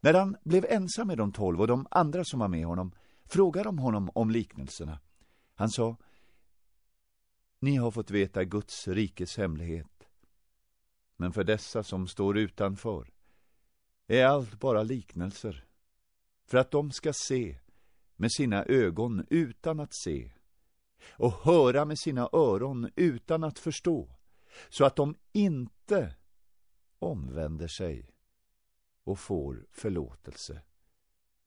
När han blev ensam med de tolv och de andra som var med honom frågade de honom om liknelserna. Han sa Ni har fått veta Guds rikes hemlighet. Men för dessa som står utanför är allt bara liknelser för att de ska se med sina ögon utan att se och höra med sina öron utan att förstå så att de inte omvänder sig och får förlåtelse.